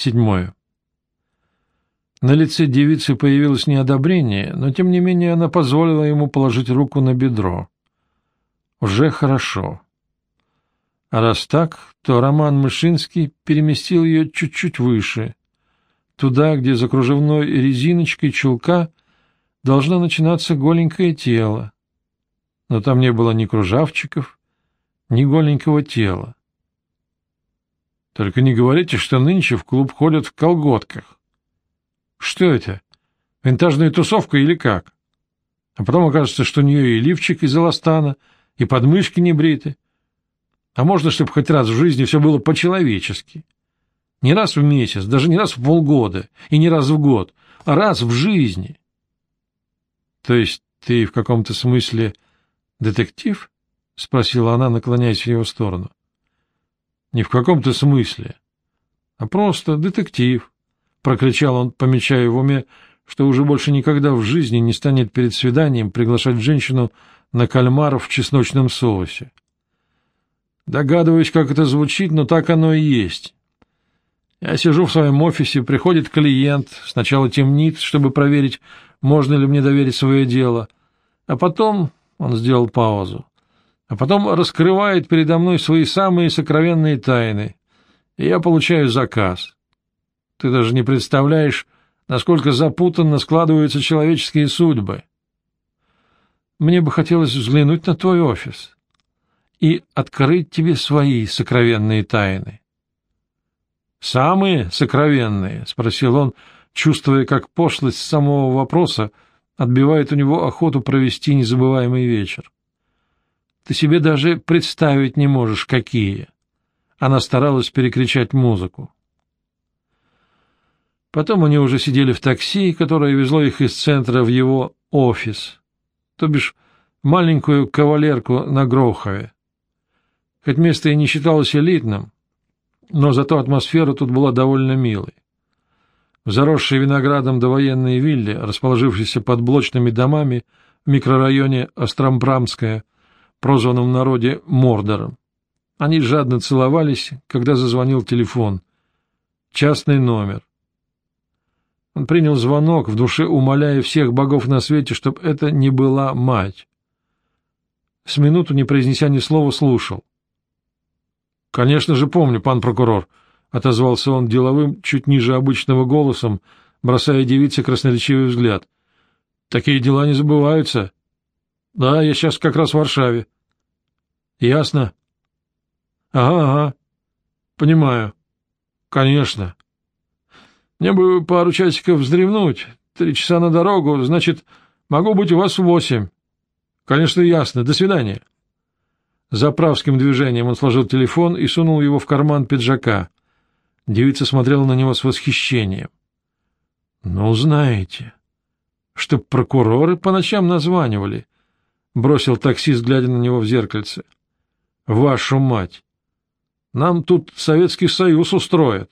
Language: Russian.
Седьмое. На лице девицы появилось неодобрение, но тем не менее она позволила ему положить руку на бедро. Уже хорошо. А раз так, то Роман Мышинский переместил ее чуть-чуть выше, туда, где за кружевной резиночкой чулка должно начинаться голенькое тело. Но там не было ни кружавчиков, ни голенького тела. Только не говорите, что нынче в клуб ходят в колготках. Что это? Винтажная тусовка или как? А потом окажется, что у нее и лифчик из эластана, и подмышки не бриты. А можно, чтобы хоть раз в жизни все было по-человечески? Не раз в месяц, даже не раз в полгода, и не раз в год, а раз в жизни. То есть ты в каком-то смысле детектив? — спросила она, наклоняясь в его сторону. — Не в каком-то смысле, а просто детектив, — прокричал он, помечая в уме, что уже больше никогда в жизни не станет перед свиданием приглашать женщину на кальмаров в чесночном соусе. Догадываюсь, как это звучит, но так оно и есть. Я сижу в своем офисе, приходит клиент, сначала темнит, чтобы проверить, можно ли мне доверить свое дело, а потом, он сделал паузу, а потом раскрывает передо мной свои самые сокровенные тайны, и я получаю заказ. Ты даже не представляешь, насколько запутанно складываются человеческие судьбы. Мне бы хотелось взглянуть на твой офис и открыть тебе свои сокровенные тайны. «Самые сокровенные?» — спросил он, чувствуя, как пошлость самого вопроса отбивает у него охоту провести незабываемый вечер. «Ты себе даже представить не можешь, какие!» Она старалась перекричать музыку. Потом они уже сидели в такси, которое везло их из центра в его офис, то бишь маленькую кавалерку на Грохове. Хоть место и не считалось элитным, но зато атмосфера тут была довольно милой. В заросшей виноградом довоенной вилле, расположившейся под блочными домами в микрорайоне Остромбрамская, прозванном в народе Мордором, они жадно целовались, когда зазвонил телефон. Частный номер. Он принял звонок, в душе умоляя всех богов на свете, чтобы это не была мать. С минуту, не произнеся ни слова, слушал. — Конечно же помню, пан прокурор, — отозвался он деловым, чуть ниже обычного голосом, бросая девице красноречивый взгляд. — Такие дела не забываются. — Да, я сейчас как раз в Варшаве. — Ясно. — Ага, ага. — Понимаю. — Конечно. Мне бы пару часиков вздремнуть. Три часа на дорогу, значит, могу быть у вас в восемь. — Конечно, ясно. До свидания. Заправским движением он сложил телефон и сунул его в карман пиджака. Девица смотрела на него с восхищением. — Ну, знаете, чтоб прокуроры по ночам названивали, — бросил таксист, глядя на него в зеркальце. — Вашу мать! Нам тут Советский Союз устроят.